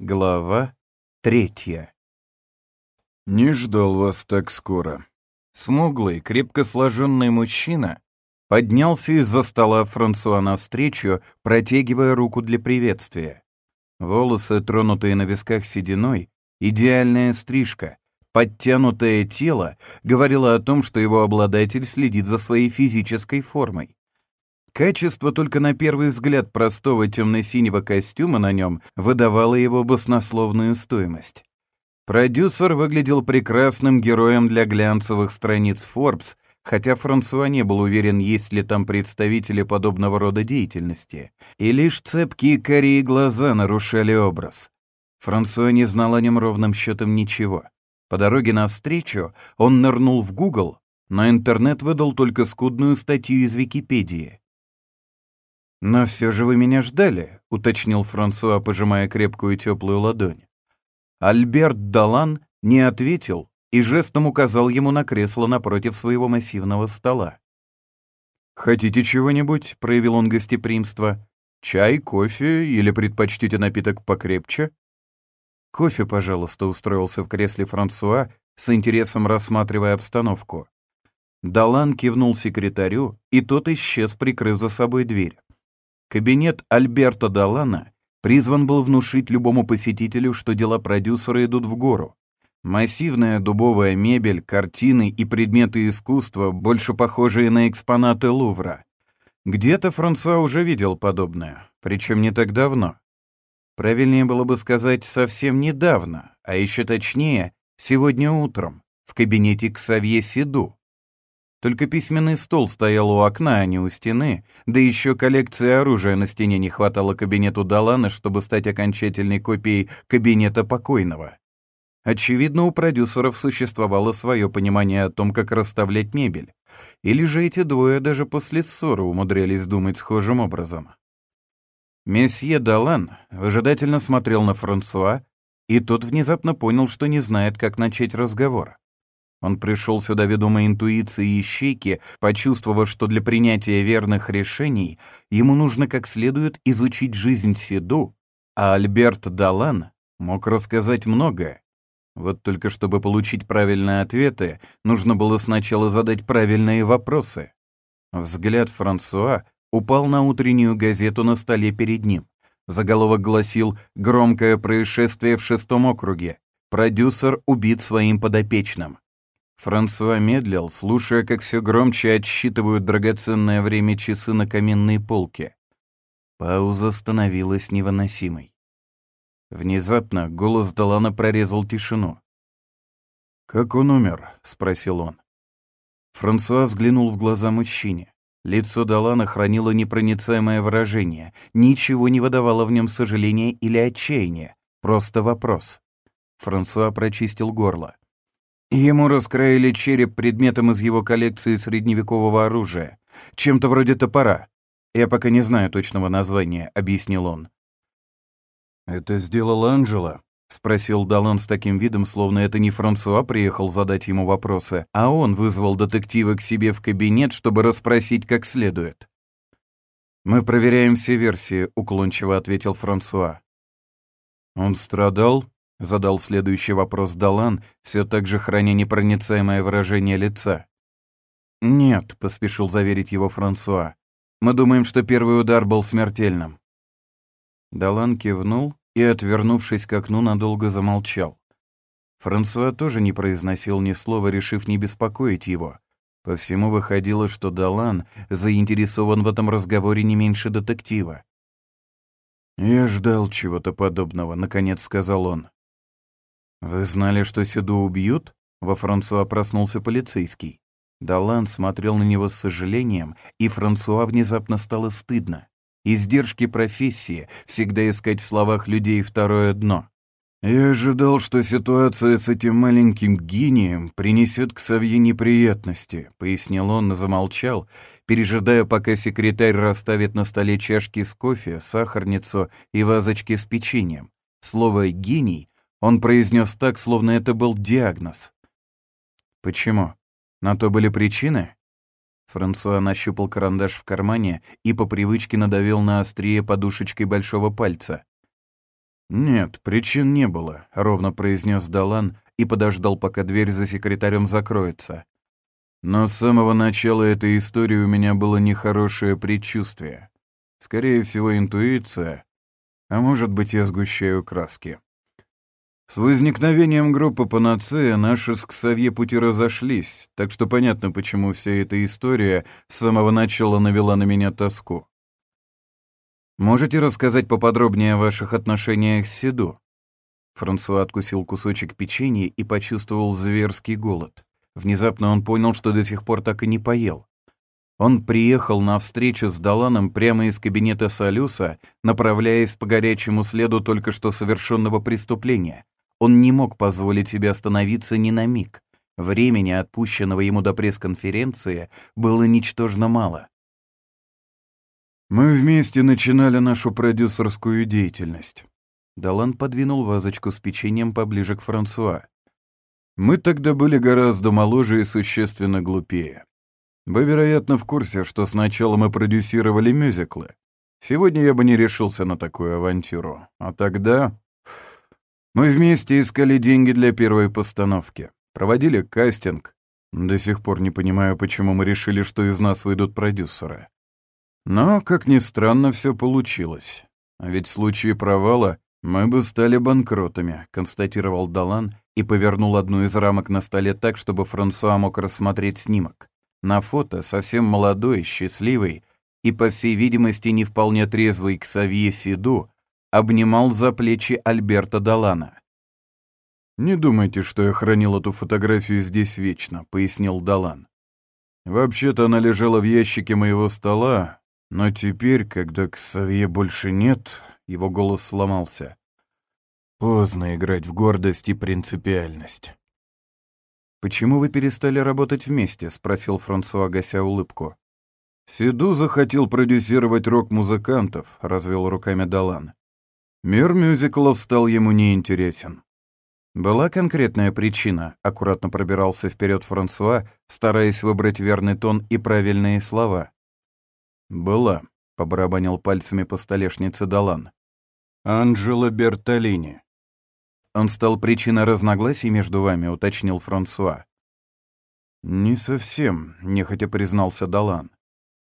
Глава третья. «Не ждал вас так скоро». Смуглый, крепко сложенный мужчина поднялся из-за стола Франсуа навстречу, протягивая руку для приветствия. Волосы, тронутые на висках сединой, идеальная стрижка, подтянутое тело говорило о том, что его обладатель следит за своей физической формой. Качество только на первый взгляд простого темно-синего костюма на нем выдавало его баснословную стоимость. Продюсер выглядел прекрасным героем для глянцевых страниц Forbes, хотя Франсуа не был уверен, есть ли там представители подобного рода деятельности. И лишь цепкие карие глаза нарушали образ. Франсуа не знал о нем ровным счетом ничего. По дороге навстречу он нырнул в Google, но интернет выдал только скудную статью из Википедии. «Но все же вы меня ждали», — уточнил Франсуа, пожимая крепкую теплую ладонь. Альберт Далан не ответил и жестом указал ему на кресло напротив своего массивного стола. «Хотите чего-нибудь?» — проявил он гостеприимство. «Чай, кофе или предпочтите напиток покрепче?» «Кофе, пожалуйста», — устроился в кресле Франсуа, с интересом рассматривая обстановку. Далан кивнул секретарю, и тот исчез, прикрыв за собой дверь. Кабинет Альберта Далана призван был внушить любому посетителю, что дела продюсера идут в гору. Массивная дубовая мебель, картины и предметы искусства, больше похожие на экспонаты Лувра. Где-то Франсуа уже видел подобное, причем не так давно. Правильнее было бы сказать совсем недавно, а еще точнее, сегодня утром, в кабинете Ксавье Сиду. Только письменный стол стоял у окна, а не у стены, да еще коллекции оружия на стене не хватало кабинету Далана, чтобы стать окончательной копией кабинета покойного. Очевидно, у продюсеров существовало свое понимание о том, как расставлять мебель. Или же эти двое даже после ссоры умудрялись думать схожим образом. Месье Далан выжидательно смотрел на Франсуа, и тот внезапно понял, что не знает, как начать разговор. Он пришел сюда ведомой интуицией ищейки, почувствовав, что для принятия верных решений ему нужно как следует изучить жизнь Седу, а Альберт Далан мог рассказать многое. Вот только чтобы получить правильные ответы, нужно было сначала задать правильные вопросы. Взгляд Франсуа упал на утреннюю газету на столе перед ним. Заголовок гласил «Громкое происшествие в шестом округе. Продюсер убит своим подопечным». Франсуа медлил, слушая, как все громче отсчитывают драгоценное время часы на каминной полке. Пауза становилась невыносимой. Внезапно голос Далана прорезал тишину. «Как он умер?» — спросил он. Франсуа взглянул в глаза мужчине. Лицо Далана хранило непроницаемое выражение, ничего не выдавало в нем сожаления или отчаяния, просто вопрос. Франсуа прочистил горло. Ему раскроили череп предметом из его коллекции средневекового оружия, чем-то вроде топора. Я пока не знаю точного названия, объяснил он. Это сделал Анжела, спросил Далан с таким видом, словно это не Франсуа приехал задать ему вопросы, а он вызвал детектива к себе в кабинет, чтобы расспросить как следует. «Мы проверяем все версии», — уклончиво ответил Франсуа. «Он страдал?» — задал следующий вопрос Далан, все так же храня непроницаемое выражение лица. «Нет», — поспешил заверить его Франсуа. «Мы думаем, что первый удар был смертельным». Далан кивнул и, отвернувшись к окну, надолго замолчал. Франсуа тоже не произносил ни слова, решив не беспокоить его. По всему выходило, что Далан заинтересован в этом разговоре не меньше детектива. «Я ждал чего-то подобного», — наконец сказал он. «Вы знали, что Седу убьют?» Во Франсуа проснулся полицейский. Далан смотрел на него с сожалением, и Франсуа внезапно стало стыдно. Издержки профессии — всегда искать в словах людей второе дно. «Я ожидал, что ситуация с этим маленьким гением принесет к Савье неприятности», — пояснил он, но замолчал, пережидая, пока секретарь расставит на столе чашки с кофе, сахарницу и вазочки с печеньем. Слово «гений» Он произнес так, словно это был диагноз. «Почему? На то были причины?» Франсуа нащупал карандаш в кармане и по привычке надавил на острие подушечкой большого пальца. «Нет, причин не было», — ровно произнес Далан и подождал, пока дверь за секретарем закроется. Но с самого начала этой истории у меня было нехорошее предчувствие. Скорее всего, интуиция, а может быть, я сгущаю краски. С возникновением группы «Панацея» наши с Ксавье пути разошлись, так что понятно, почему вся эта история с самого начала навела на меня тоску. Можете рассказать поподробнее о ваших отношениях с Сиду? Франсуа откусил кусочек печенья и почувствовал зверский голод. Внезапно он понял, что до сих пор так и не поел. Он приехал на встречу с Даланом прямо из кабинета Салюса, направляясь по горячему следу только что совершенного преступления. Он не мог позволить себе остановиться ни на миг. Времени, отпущенного ему до пресс-конференции, было ничтожно мало. «Мы вместе начинали нашу продюсерскую деятельность». Далан подвинул вазочку с печеньем поближе к Франсуа. «Мы тогда были гораздо моложе и существенно глупее. Вы, вероятно, в курсе, что сначала мы продюсировали мюзиклы. Сегодня я бы не решился на такую авантюру. А тогда... Мы вместе искали деньги для первой постановки. Проводили кастинг. До сих пор не понимаю, почему мы решили, что из нас выйдут продюсеры. Но, как ни странно, все получилось. А ведь в случае провала мы бы стали банкротами, констатировал Далан и повернул одну из рамок на столе так, чтобы Франсуа мог рассмотреть снимок. На фото совсем молодой, счастливый и, по всей видимости, не вполне трезвый Ксавье Сиду обнимал за плечи Альберта Далана. «Не думайте, что я хранил эту фотографию здесь вечно», — пояснил Далан. «Вообще-то она лежала в ящике моего стола, но теперь, когда Ксавье больше нет, его голос сломался. Поздно играть в гордость и принципиальность. «Почему вы перестали работать вместе?» — спросил Франсуа, гася улыбку. «Сиду захотел продюсировать рок-музыкантов», — развел руками Далан. «Мир мюзиклов стал ему неинтересен». Была конкретная причина, аккуратно пробирался вперед Франсуа, стараясь выбрать верный тон и правильные слова. «Была», — побарабанил пальцами по столешнице Далан. «Анджело Бертолини». «Он стал причиной разногласий между вами», — уточнил Франсуа. «Не совсем», — нехотя признался Далан.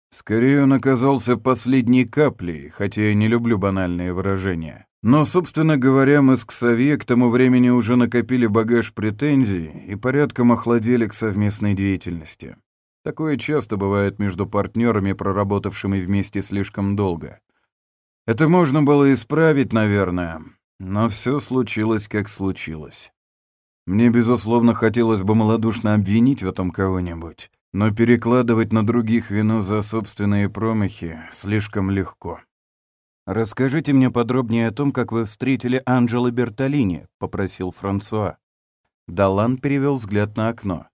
«Скорее он оказался последней каплей, хотя я не люблю банальные выражения. Но, собственно говоря, мы с Ксавье к тому времени уже накопили багаж претензий и порядком охладели к совместной деятельности. Такое часто бывает между партнерами, проработавшими вместе слишком долго. Это можно было исправить, наверное, но все случилось, как случилось. Мне, безусловно, хотелось бы малодушно обвинить в этом кого-нибудь, но перекладывать на других вину за собственные промахи слишком легко. «Расскажите мне подробнее о том, как вы встретили Анджело Бертолини», — попросил Франсуа. Далан перевел взгляд на окно.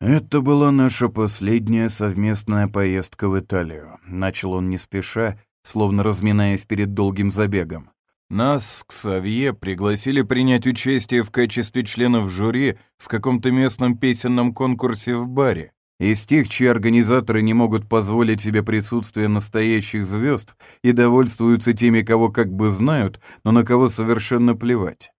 «Это была наша последняя совместная поездка в Италию», — начал он не спеша, словно разминаясь перед долгим забегом. Нас, Ксавье, пригласили принять участие в качестве членов жюри в каком-то местном песенном конкурсе в баре. Из тех, чьи организаторы не могут позволить себе присутствие настоящих звезд и довольствуются теми, кого как бы знают, но на кого совершенно плевать.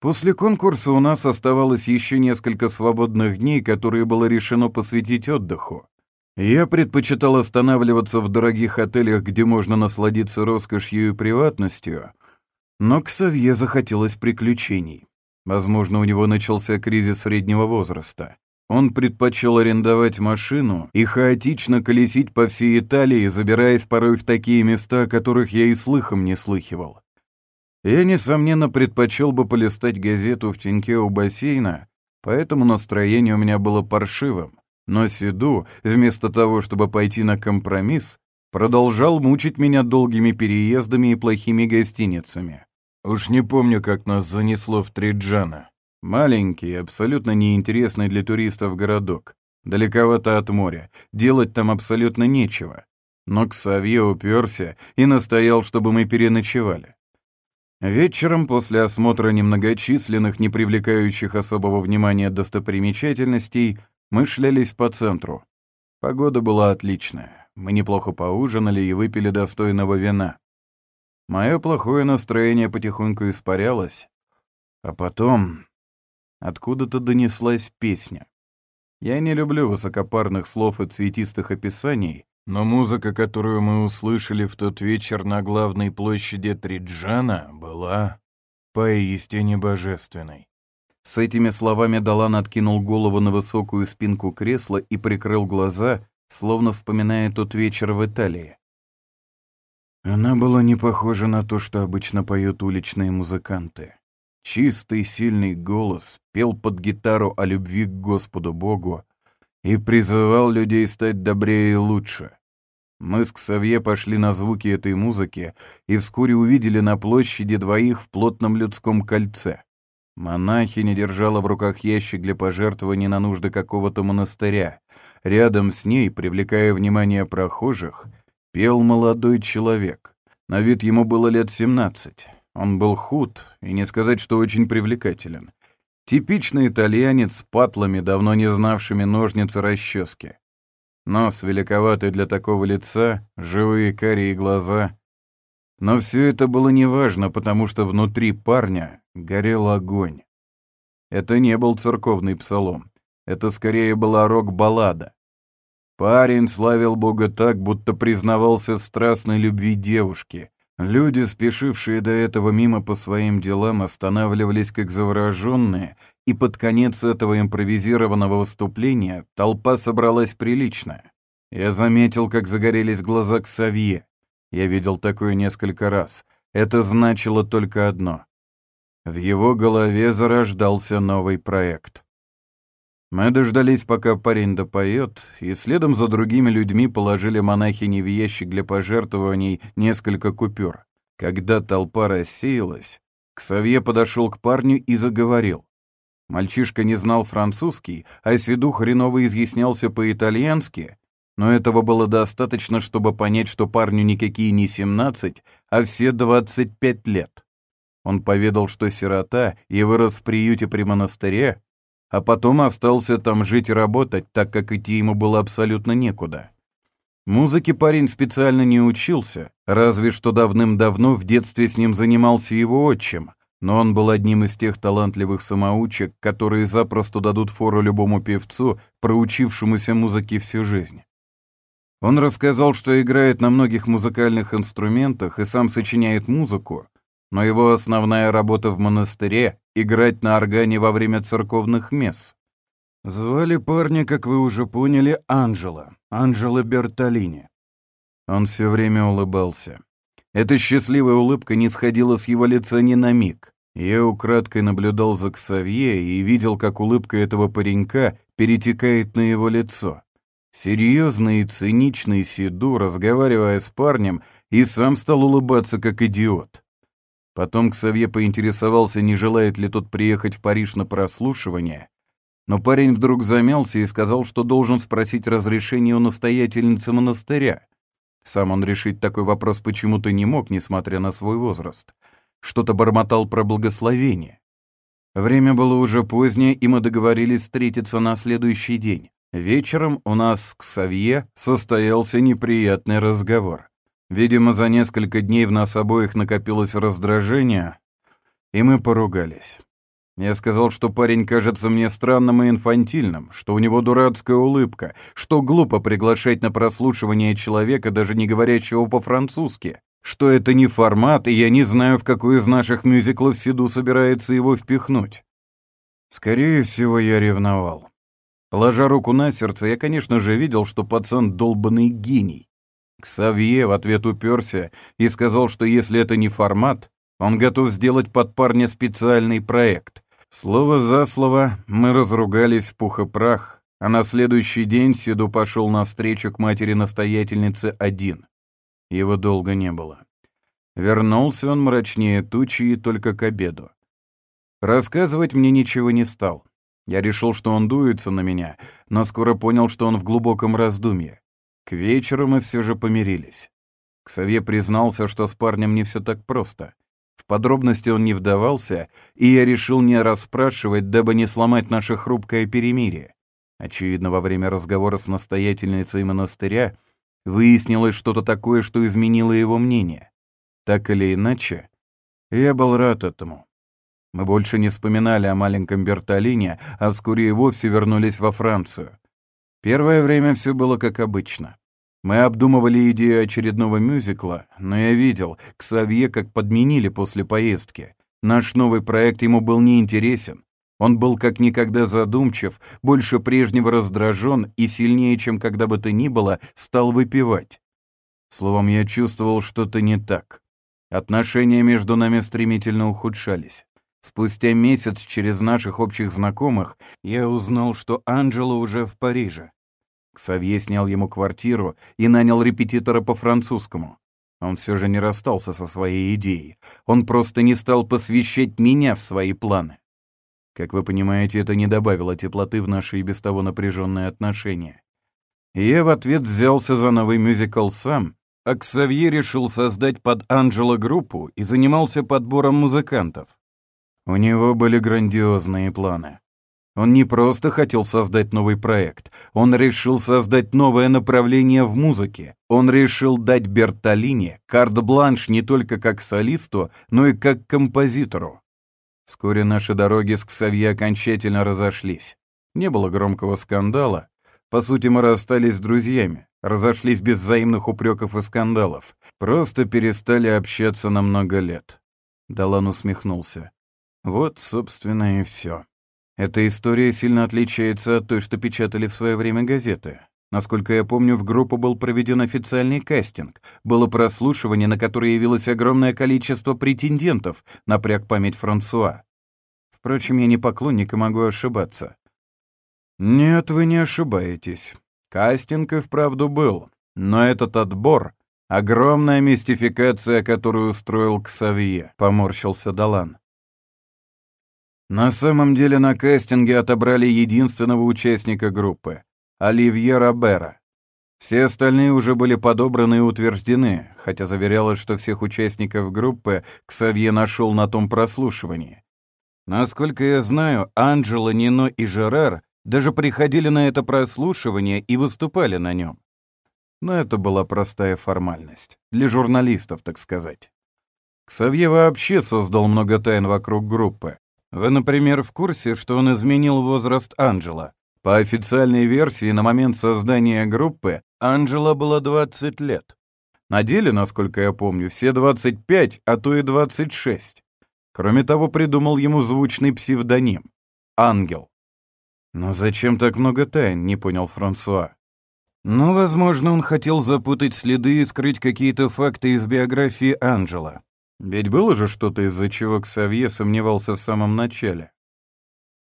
После конкурса у нас оставалось еще несколько свободных дней, которые было решено посвятить отдыху. Я предпочитал останавливаться в дорогих отелях, где можно насладиться роскошью и приватностью, но к Савье захотелось приключений. Возможно, у него начался кризис среднего возраста. Он предпочел арендовать машину и хаотично колесить по всей Италии, забираясь порой в такие места, о которых я и слыхом не слыхивал. Я, несомненно, предпочел бы полистать газету в теньке у бассейна, поэтому настроение у меня было паршивым. Но Сиду, вместо того, чтобы пойти на компромисс, продолжал мучить меня долгими переездами и плохими гостиницами. Уж не помню, как нас занесло в Триджана. Маленький, абсолютно неинтересный для туристов городок. Далековато от моря, делать там абсолютно нечего. Но Ксавье уперся и настоял, чтобы мы переночевали. Вечером, после осмотра немногочисленных, не привлекающих особого внимания достопримечательностей, мы шлялись по центру. Погода была отличная. Мы неплохо поужинали и выпили достойного вина. Мое плохое настроение потихоньку испарялось, а потом откуда-то донеслась песня. Я не люблю высокопарных слов и цветистых описаний, но музыка, которую мы услышали в тот вечер на главной площади Триджана, была поистине божественной. С этими словами Далан откинул голову на высокую спинку кресла и прикрыл глаза, словно вспоминая тот вечер в Италии. Она была не похожа на то, что обычно поют уличные музыканты. Чистый, сильный голос пел под гитару о любви к Господу Богу и призывал людей стать добрее и лучше. Мы с Ксавье пошли на звуки этой музыки и вскоре увидели на площади двоих в плотном людском кольце. Монахиня держала в руках ящик для пожертвований на нужды какого-то монастыря. Рядом с ней, привлекая внимание прохожих, пел молодой человек. На вид ему было лет семнадцать. Он был худ, и не сказать, что очень привлекателен. Типичный итальянец с патлами, давно не знавшими ножницы расчески. Нос великоватый для такого лица, живые карие глаза. Но все это было неважно, потому что внутри парня горел огонь. Это не был церковный псалом. Это скорее была рок-баллада. Парень славил Бога так, будто признавался в страстной любви девушки, Люди, спешившие до этого мимо по своим делам, останавливались как завороженные, и под конец этого импровизированного выступления толпа собралась приличная. Я заметил, как загорелись глаза к Савье. Я видел такое несколько раз. Это значило только одно. В его голове зарождался новый проект. Мы дождались, пока парень допоет, и следом за другими людьми положили монахини в ящик для пожертвований несколько купюр. Когда толпа рассеялась, Ксавье подошел к парню и заговорил. Мальчишка не знал французский, а Сиду хреново изъяснялся по-итальянски, но этого было достаточно, чтобы понять, что парню никакие не 17, а все 25 лет. Он поведал, что сирота и вырос в приюте при монастыре, а потом остался там жить и работать, так как идти ему было абсолютно некуда. Музыке парень специально не учился, разве что давным-давно в детстве с ним занимался его отчим, но он был одним из тех талантливых самоучек, которые запросто дадут фору любому певцу, проучившемуся музыке всю жизнь. Он рассказал, что играет на многих музыкальных инструментах и сам сочиняет музыку, но его основная работа в монастыре — играть на органе во время церковных мес. Звали парня, как вы уже поняли, Анджело, Анджело Бертолини. Он все время улыбался. Эта счастливая улыбка не сходила с его лица ни на миг. Я украдкой наблюдал за Ксавье и видел, как улыбка этого паренька перетекает на его лицо. Серьезный и циничный Сиду, разговаривая с парнем, и сам стал улыбаться, как идиот. Потом Ксавье поинтересовался, не желает ли тот приехать в Париж на прослушивание, но парень вдруг замялся и сказал, что должен спросить разрешение у настоятельницы монастыря. Сам он решить такой вопрос почему-то не мог, несмотря на свой возраст. Что-то бормотал про благословение. Время было уже позднее, и мы договорились встретиться на следующий день. Вечером у нас с Ксавье состоялся неприятный разговор. Видимо, за несколько дней в нас обоих накопилось раздражение, и мы поругались. Я сказал, что парень кажется мне странным и инфантильным, что у него дурацкая улыбка, что глупо приглашать на прослушивание человека, даже не говорящего по-французски, что это не формат, и я не знаю, в какой из наших мюзиклов Сиду собирается его впихнуть. Скорее всего, я ревновал. Положа руку на сердце, я, конечно же, видел, что пацан долбанный гений. Ксавье в ответ уперся и сказал, что если это не формат, он готов сделать под парня специальный проект. Слово за слово мы разругались в пух и прах, а на следующий день Сиду пошел навстречу к матери-настоятельнице один. Его долго не было. Вернулся он мрачнее тучи и только к обеду. Рассказывать мне ничего не стал. Я решил, что он дуется на меня, но скоро понял, что он в глубоком раздумье. К вечеру мы все же помирились. Ксавье признался, что с парнем не все так просто. В подробности он не вдавался, и я решил не расспрашивать, дабы не сломать наше хрупкое перемирие. Очевидно, во время разговора с настоятельницей монастыря выяснилось что-то такое, что изменило его мнение. Так или иначе, я был рад этому. Мы больше не вспоминали о маленьком Бертолине, а вскоре и вовсе вернулись во Францию. Первое время все было как обычно. Мы обдумывали идею очередного мюзикла, но я видел, Ксавье как подменили после поездки. Наш новый проект ему был неинтересен. Он был как никогда задумчив, больше прежнего раздражен и сильнее, чем когда бы то ни было, стал выпивать. Словом, я чувствовал что-то не так. Отношения между нами стремительно ухудшались. Спустя месяц через наших общих знакомых я узнал, что Анджело уже в Париже. Ксавье снял ему квартиру и нанял репетитора по французскому. Он все же не расстался со своей идеей. Он просто не стал посвящать меня в свои планы. Как вы понимаете, это не добавило теплоты в наши и без того напряженные отношения. я в ответ взялся за новый мюзикл сам, а Ксавье решил создать под Анджело группу и занимался подбором музыкантов. У него были грандиозные планы. Он не просто хотел создать новый проект, он решил создать новое направление в музыке. Он решил дать Бертолине карт-бланш не только как солисту, но и как композитору. Вскоре наши дороги с Ксавье окончательно разошлись. Не было громкого скандала. По сути, мы расстались с друзьями, разошлись без взаимных упреков и скандалов, просто перестали общаться на много лет. Далан усмехнулся. Вот, собственно, и все. Эта история сильно отличается от той, что печатали в свое время газеты. Насколько я помню, в группу был проведен официальный кастинг. Было прослушивание, на которое явилось огромное количество претендентов, напряг память Франсуа. Впрочем, я не поклонник и могу ошибаться. Нет, вы не ошибаетесь. Кастинг и вправду был. Но этот отбор — огромная мистификация, которую устроил Ксавье, — поморщился Далан. На самом деле на кастинге отобрали единственного участника группы — Оливье Робера. Все остальные уже были подобраны и утверждены, хотя заверялось, что всех участников группы Ксавье нашел на том прослушивании. Насколько я знаю, Анджело, Нино и Жерар даже приходили на это прослушивание и выступали на нем. Но это была простая формальность. Для журналистов, так сказать. Ксавье вообще создал много тайн вокруг группы. Вы, например, в курсе, что он изменил возраст Анджела? По официальной версии, на момент создания группы Анджела была 20 лет. На деле, насколько я помню, все 25, а то и 26. Кроме того, придумал ему звучный псевдоним — Ангел. Но зачем так много тайн, не понял Франсуа. Ну, возможно, он хотел запутать следы и скрыть какие-то факты из биографии Анджела. Ведь было же что-то, из-за чего Ксавье сомневался в самом начале.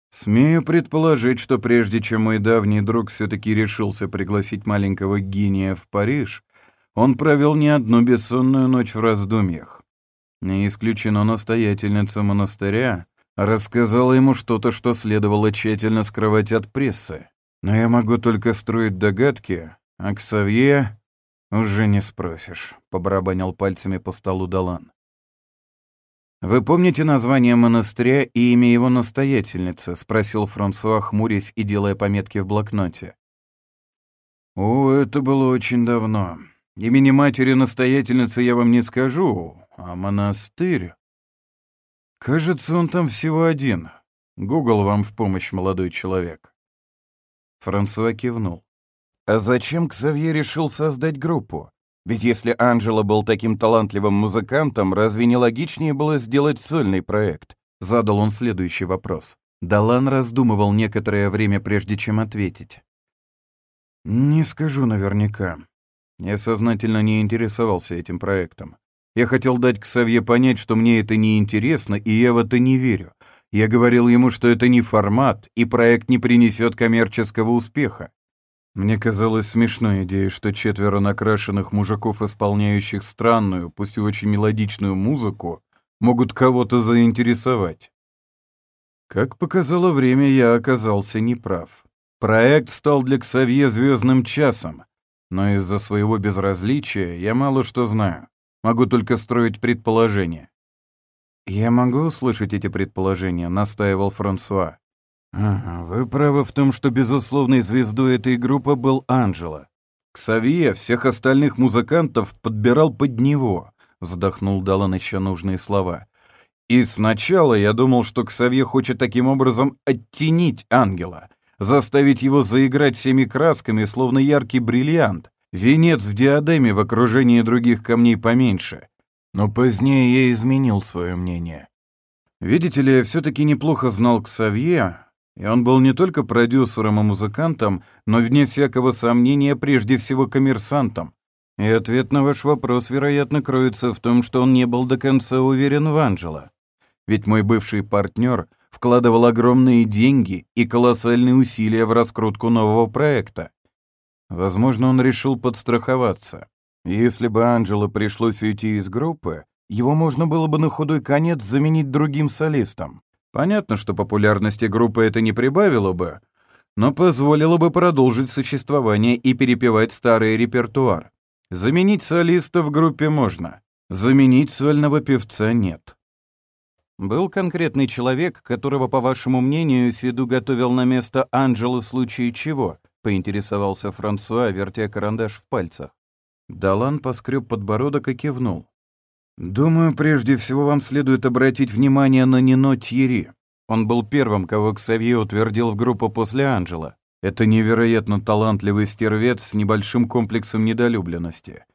Смею предположить, что прежде чем мой давний друг все-таки решился пригласить маленького гения в Париж, он провел не одну бессонную ночь в раздумьях. Не исключено настоятельница монастыря рассказала ему что-то, что следовало тщательно скрывать от прессы. Но я могу только строить догадки, а Ксавье уже не спросишь, — побарабанил пальцами по столу Далан. «Вы помните название монастыря и имя его настоятельницы?» — спросил Франсуа, хмурясь и делая пометки в блокноте. «О, это было очень давно. Имени матери-настоятельницы я вам не скажу, а монастырь...» «Кажется, он там всего один. Гугл вам в помощь, молодой человек». Франсуа кивнул. «А зачем Ксавье решил создать группу? Ведь если Анджело был таким талантливым музыкантом, разве не логичнее было сделать сольный проект? Задал он следующий вопрос. Далан раздумывал некоторое время, прежде чем ответить. «Не скажу наверняка. Я сознательно не интересовался этим проектом. Я хотел дать Ксавье понять, что мне это не интересно, и я в это не верю. Я говорил ему, что это не формат, и проект не принесет коммерческого успеха. Мне казалось смешной идеей, что четверо накрашенных мужиков, исполняющих странную, пусть и очень мелодичную музыку, могут кого-то заинтересовать. Как показало время, я оказался неправ. Проект стал для Ксавье звездным часом, но из-за своего безразличия я мало что знаю. Могу только строить предположения. «Я могу услышать эти предположения», — настаивал Франсуа. Вы правы в том, что безусловной звездой этой группы был Анджело. Ксавье всех остальных музыкантов подбирал под него. — вздохнул Далан еще нужные слова. «И сначала я думал, что Ксавье хочет таким образом оттенить ангела, заставить его заиграть всеми красками, словно яркий бриллиант, венец в диадеме в окружении других камней поменьше. Но позднее я изменил свое мнение. Видите ли, я все-таки неплохо знал Ксавье, и он был не только продюсером и музыкантом, но, вне всякого сомнения, прежде всего коммерсантом. И ответ на ваш вопрос, вероятно, кроется в том, что он не был до конца уверен в Анджело. Ведь мой бывший партнер вкладывал огромные деньги и колоссальные усилия в раскрутку нового проекта. Возможно, он решил подстраховаться. Если бы Анджело пришлось уйти из группы, его можно было бы на худой конец заменить другим солистом. Понятно, что популярности группы это не прибавило бы, но позволило бы продолжить существование и перепевать старый репертуар. Заменить солиста в группе можно, заменить сольного певца нет. Был конкретный человек, которого, по вашему мнению, Сиду готовил на место Анджела в случае чего? Поинтересовался Франсуа, вертя карандаш в пальцах. Далан поскреб подбородок и кивнул. «Думаю, прежде всего вам следует обратить внимание на Нино Тьерри. Он был первым, кого Ксавье утвердил в группу после Анджела. Это невероятно талантливый стервец с небольшим комплексом недолюбленности.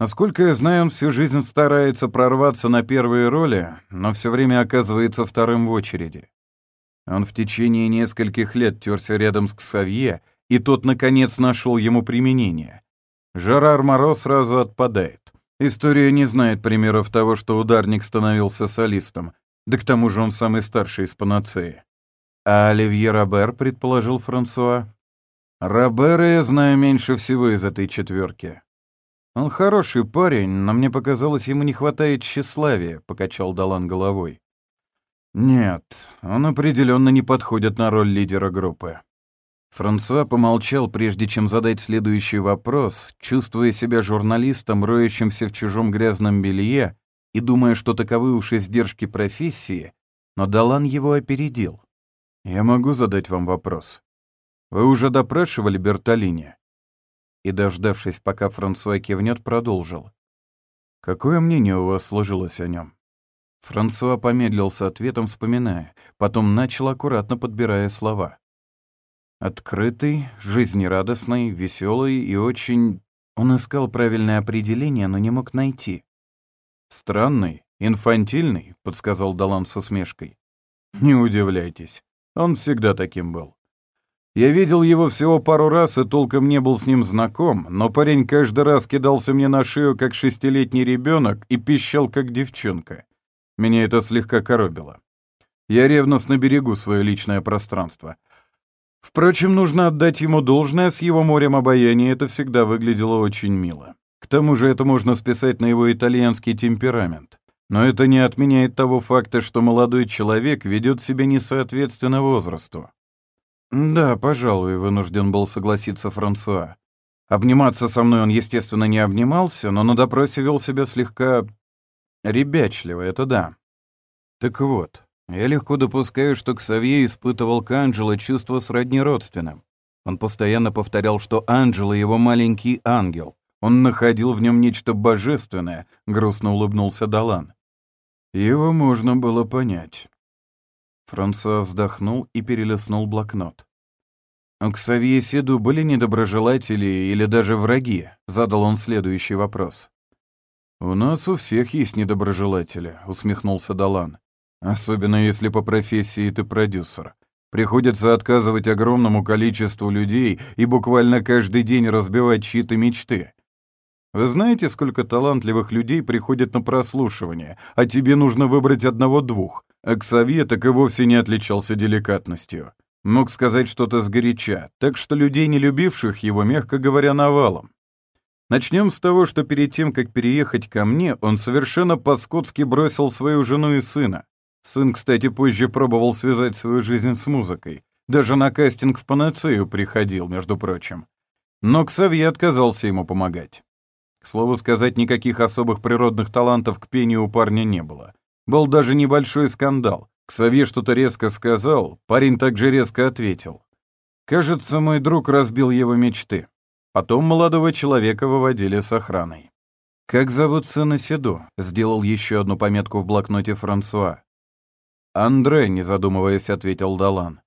Насколько я знаю, он всю жизнь старается прорваться на первые роли, но все время оказывается вторым в очереди. Он в течение нескольких лет терся рядом с Ксавье, и тот, наконец, нашел ему применение. Жерар Моро сразу отпадает. История не знает примеров того, что ударник становился солистом, да к тому же он самый старший из панацеи. А Оливье Робер, предположил Франсуа. Робера я знаю меньше всего из этой четверки. Он хороший парень, но мне показалось, ему не хватает тщеславия, покачал Далан головой. Нет, он определенно не подходит на роль лидера группы. Франсуа помолчал, прежде чем задать следующий вопрос, чувствуя себя журналистом, роющимся в чужом грязном белье и думая, что таковы уж издержки профессии, но Далан его опередил. «Я могу задать вам вопрос. Вы уже допрашивали Бертолини?» И, дождавшись, пока Франсуа кивнет, продолжил. «Какое мнение у вас сложилось о нем?» Франсуа помедлил с ответом, вспоминая, потом начал аккуратно подбирая слова. Открытый, жизнерадостный, веселый и очень... Он искал правильное определение, но не мог найти. «Странный, инфантильный», — подсказал Далан с усмешкой. «Не удивляйтесь, он всегда таким был. Я видел его всего пару раз и толком не был с ним знаком, но парень каждый раз кидался мне на шею, как шестилетний ребенок, и пищал, как девчонка. Меня это слегка коробило. Я ревностно берегу свое личное пространство — Впрочем, нужно отдать ему должное, с его морем обаяния это всегда выглядело очень мило. К тому же это можно списать на его итальянский темперамент. Но это не отменяет того факта, что молодой человек ведет себя несоответственно возрасту. «Да, пожалуй», — вынужден был согласиться Франсуа. Обниматься со мной он, естественно, не обнимался, но на допросе вел себя слегка... ребячливо, это да. Так вот, я легко допускаю, что Ксавье испытывал к Анджело чувство сродни родственным. Он постоянно повторял, что Анджело — его маленький ангел. Он находил в нем нечто божественное, грустно улыбнулся Далан. Его можно было понять. Франсуа вздохнул и перелистнул блокнот. «У Ксавье Седу были недоброжелатели или даже враги?» — задал он следующий вопрос. «У нас у всех есть недоброжелатели», — усмехнулся Далан. Особенно если по профессии ты продюсер. Приходится отказывать огромному количеству людей и буквально каждый день разбивать чьи-то мечты. Вы знаете, сколько талантливых людей приходят на прослушивание, а тебе нужно выбрать одного-двух. А так и вовсе не отличался деликатностью. Мог сказать что-то сгоряча, так что людей, не любивших его, мягко говоря, навалом. Начнем с того, что перед тем, как переехать ко мне, он совершенно по-скотски бросил свою жену и сына. Сын, кстати, позже пробовал связать свою жизнь с музыкой. Даже на кастинг в панацею приходил, между прочим. Но Ксавье отказался ему помогать. К слову сказать, никаких особых природных талантов к пению у парня не было. Был даже небольшой скандал. Ксавье что-то резко сказал, парень также резко ответил. Кажется, мой друг разбил его мечты. Потом молодого человека выводили с охраной. «Как зовут сына Седу?» — сделал еще одну пометку в блокноте Франсуа. «Андре», — не задумываясь, ответил Далан.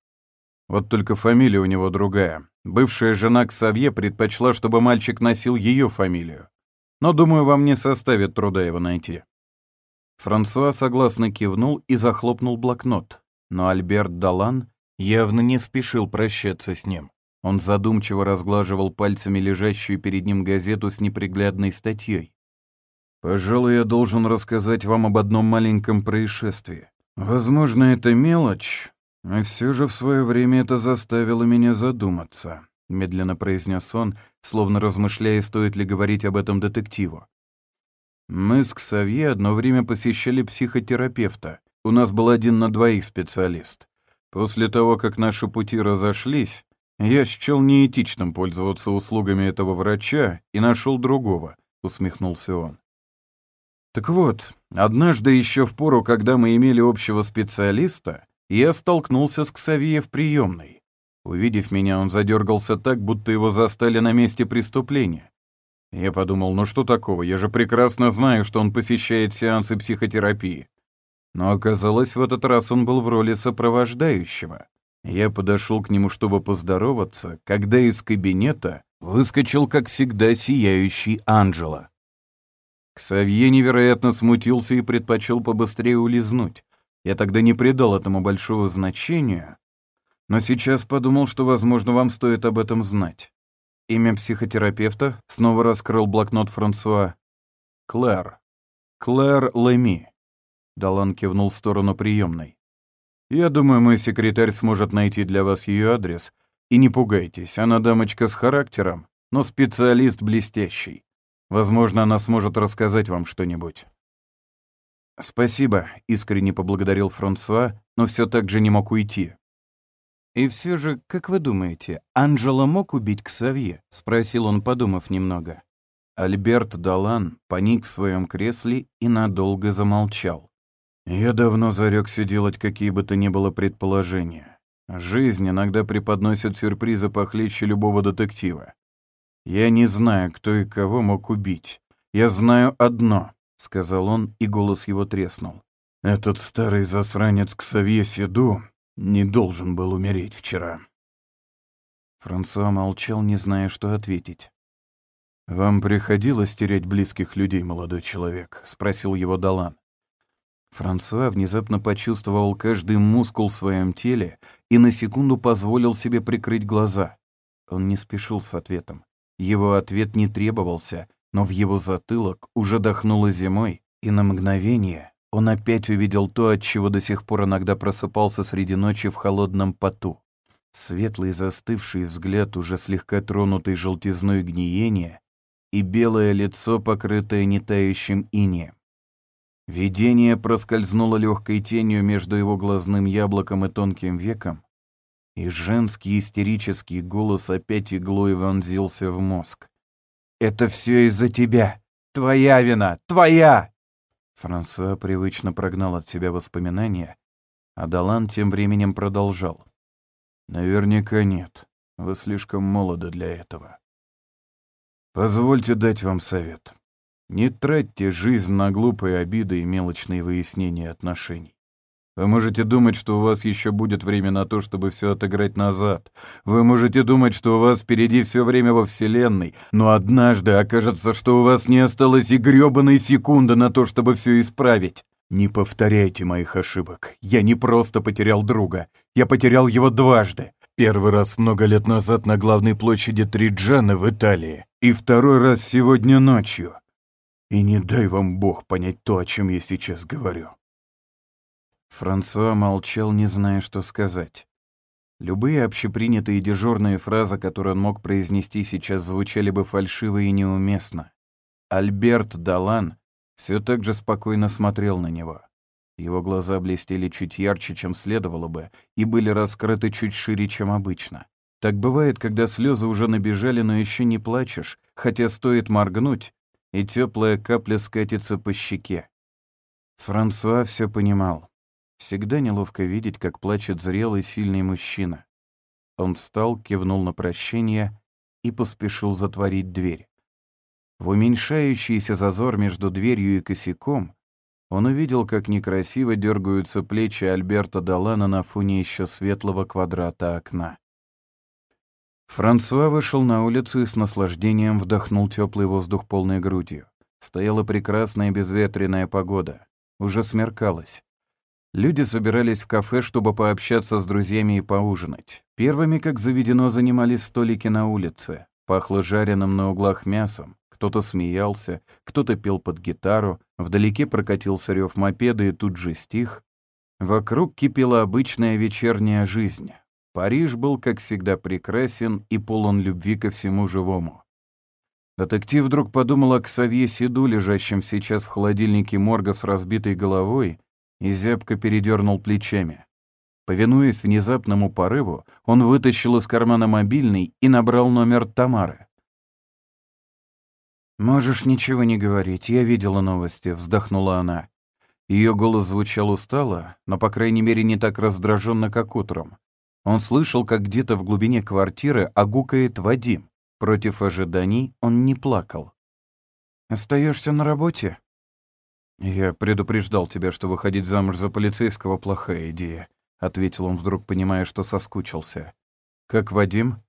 «Вот только фамилия у него другая. Бывшая жена Ксавье предпочла, чтобы мальчик носил ее фамилию. Но, думаю, вам не составит труда его найти». Франсуа согласно кивнул и захлопнул блокнот, но Альберт Далан явно не спешил прощаться с ним. Он задумчиво разглаживал пальцами лежащую перед ним газету с неприглядной статьей. «Пожалуй, я должен рассказать вам об одном маленьком происшествии. Возможно, это мелочь, но все же в свое время это заставило меня задуматься», — медленно произнес он, словно размышляя, стоит ли говорить об этом детективу. Мы с Ксавье одно время посещали психотерапевта. У нас был один на двоих специалист. После того, как наши пути разошлись, я счел неэтичным пользоваться услугами этого врача и нашел другого, усмехнулся он. Так вот, однажды еще в пору, когда мы имели общего специалиста, я столкнулся с Ксавье в приемной. Увидев меня, он задергался так, будто его застали на месте преступления. Я подумал, ну что такого, я же прекрасно знаю, что он посещает сеансы психотерапии. Но оказалось, в этот раз он был в роли сопровождающего. Я подошел к нему, чтобы поздороваться, когда из кабинета выскочил, как всегда, сияющий Анджело. Ксавье невероятно смутился и предпочел побыстрее улизнуть. Я тогда не придал этому большого значения, но сейчас подумал, что, возможно, вам стоит об этом знать. Имя психотерапевта снова раскрыл блокнот Франсуа. Клэр. Клэр Леми. Далан кивнул в сторону приемной. Я думаю, мой секретарь сможет найти для вас ее адрес. И не пугайтесь, она дамочка с характером, но специалист блестящий. Возможно, она сможет рассказать вам что-нибудь. «Спасибо», — искренне поблагодарил Франсуа, но все так же не мог уйти. «И все же, как вы думаете, Анджело мог убить Ксавье?» — спросил он, подумав немного. Альберт Далан поник в своем кресле и надолго замолчал. «Я давно зарекся делать какие бы то ни было предположения. Жизнь иногда преподносит сюрпризы похлеще любого детектива. Я не знаю, кто и кого мог убить. Я знаю одно», — сказал он, и голос его треснул. «Этот старый засранец Ксавье Седу не должен был умереть вчера». Франсуа молчал, не зная, что ответить. «Вам приходилось терять близких людей, молодой человек?» — спросил его Далан. Франсуа внезапно почувствовал каждый мускул в своем теле и на секунду позволил себе прикрыть глаза. Он не спешил с ответом. Его ответ не требовался, но в его затылок уже дохнуло зимой, и на мгновение он опять увидел то, от чего до сих пор иногда просыпался среди ночи в холодном поту. Светлый застывший взгляд, уже слегка тронутый желтизной гниения, и белое лицо, покрытое нетающим инеем. Видение проскользнуло легкой тенью между его глазным яблоком и тонким веком, и женский истерический голос опять иглой вонзился в мозг. «Это все из-за тебя! Твоя вина! Твоя!» Франсуа привычно прогнал от себя воспоминания, а Далан тем временем продолжал. «Наверняка нет. Вы слишком молоды для этого. Позвольте дать вам совет. Не тратьте жизнь на глупые обиды и мелочные выяснения отношений. Вы можете думать, что у вас еще будет время на то, чтобы все отыграть назад. Вы можете думать, что у вас впереди все время во Вселенной, но однажды окажется, что у вас не осталось и гребаной секунды на то, чтобы все исправить. Не повторяйте моих ошибок. Я не просто потерял друга. Я потерял его дважды. Первый раз много лет назад на главной площади Триджана в Италии. И второй раз сегодня ночью. И не дай вам Бог понять то, о чем я сейчас говорю. Франсуа молчал, не зная, что сказать. Любые общепринятые дежурные фразы, которые он мог произнести сейчас, звучали бы фальшиво и неуместно. Альберт Далан все так же спокойно смотрел на него. Его глаза блестели чуть ярче, чем следовало бы, и были раскрыты чуть шире, чем обычно. Так бывает, когда слезы уже набежали, но еще не плачешь, хотя стоит моргнуть, и теплая капля скатится по щеке. Франсуа все понимал. Всегда неловко видеть, как плачет зрелый, сильный мужчина. Он встал, кивнул на прощение и поспешил затворить дверь. В уменьшающийся зазор между дверью и косяком он увидел, как некрасиво дергаются плечи Альберта Далана на фоне еще светлого квадрата окна. Франсуа вышел на улицу и с наслаждением вдохнул теплый воздух полной грудью. Стояла прекрасная безветренная погода. Уже смеркалось. Люди собирались в кафе, чтобы пообщаться с друзьями и поужинать. Первыми, как заведено, занимались столики на улице. Пахло жареным на углах мясом. Кто-то смеялся, кто-то пел под гитару, вдалеке прокатился рев мопеда и тут же стих. Вокруг кипела обычная вечерняя жизнь. Париж был, как всегда, прекрасен и полон любви ко всему живому. Детектив вдруг подумал о Ксавье Сиду, лежащем сейчас в холодильнике морга с разбитой головой, и зябко передернул плечами. Повинуясь внезапному порыву, он вытащил из кармана мобильный и набрал номер Тамары. «Можешь ничего не говорить, я видела новости», — вздохнула она. Ее голос звучал устало, но, по крайней мере, не так раздраженно, как утром. Он слышал, как где-то в глубине квартиры огукает Вадим. Против ожиданий он не плакал. Остаешься на работе?» «Я предупреждал тебя, что выходить замуж за полицейского — плохая идея», — ответил он вдруг, понимая, что соскучился. «Как Вадим?»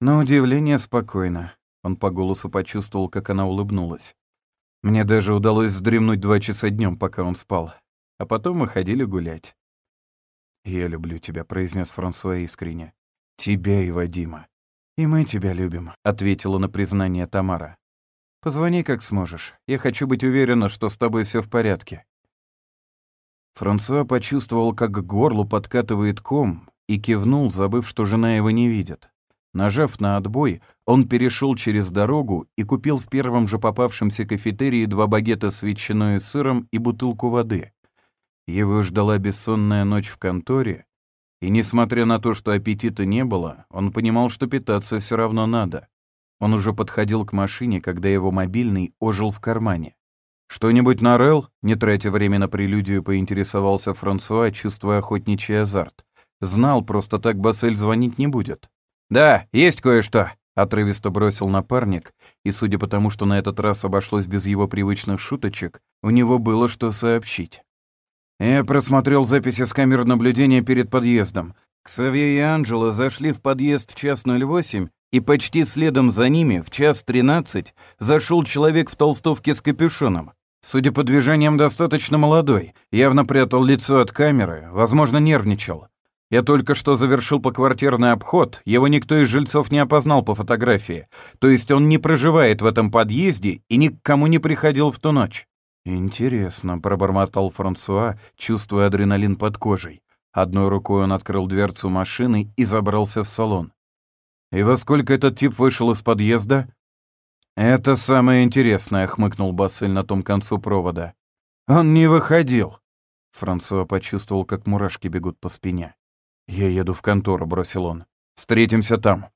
«На удивление спокойно». Он по голосу почувствовал, как она улыбнулась. «Мне даже удалось вздремнуть два часа днем, пока он спал. А потом мы ходили гулять. «Я люблю тебя», — произнес Франсуа искренне. «Тебя и Вадима». «И мы тебя любим», — ответила на признание Тамара. «Позвони, как сможешь. Я хочу быть уверена, что с тобой все в порядке». Франсуа почувствовал, как к горлу подкатывает ком, и кивнул, забыв, что жена его не видит. Нажав на отбой, он перешел через дорогу и купил в первом же попавшемся кафетерии два багета с ветчиной и сыром и бутылку воды. Его ждала бессонная ночь в конторе, и, несмотря на то, что аппетита не было, он понимал, что питаться все равно надо. Он уже подходил к машине, когда его мобильный ожил в кармане. «Что-нибудь нарыл?» — не тратя время на прелюдию, поинтересовался Франсуа, чувствуя охотничий азарт. Знал, просто так Бассель звонить не будет. «Да, есть кое-что», — отрывисто бросил напарник, и, судя по тому, что на этот раз обошлось без его привычных шуточек, у него было что сообщить. Я просмотрел записи с камер наблюдения перед подъездом. Ксавье и Анджело зашли в подъезд в час 08, и почти следом за ними, в час 13, зашел человек в толстовке с капюшоном. Судя по движениям, достаточно молодой, явно прятал лицо от камеры, возможно, нервничал. Я только что завершил поквартирный обход, его никто из жильцов не опознал по фотографии, то есть он не проживает в этом подъезде и ни к кому не приходил в ту ночь. «Интересно», — пробормотал Франсуа, чувствуя адреналин под кожей. Одной рукой он открыл дверцу машины и забрался в салон. «И во сколько этот тип вышел из подъезда?» «Это самое интересное», — хмыкнул Бассель на том концу провода. «Он не выходил». Франсуа почувствовал, как мурашки бегут по спине. «Я еду в контору», — бросил он. «Встретимся там».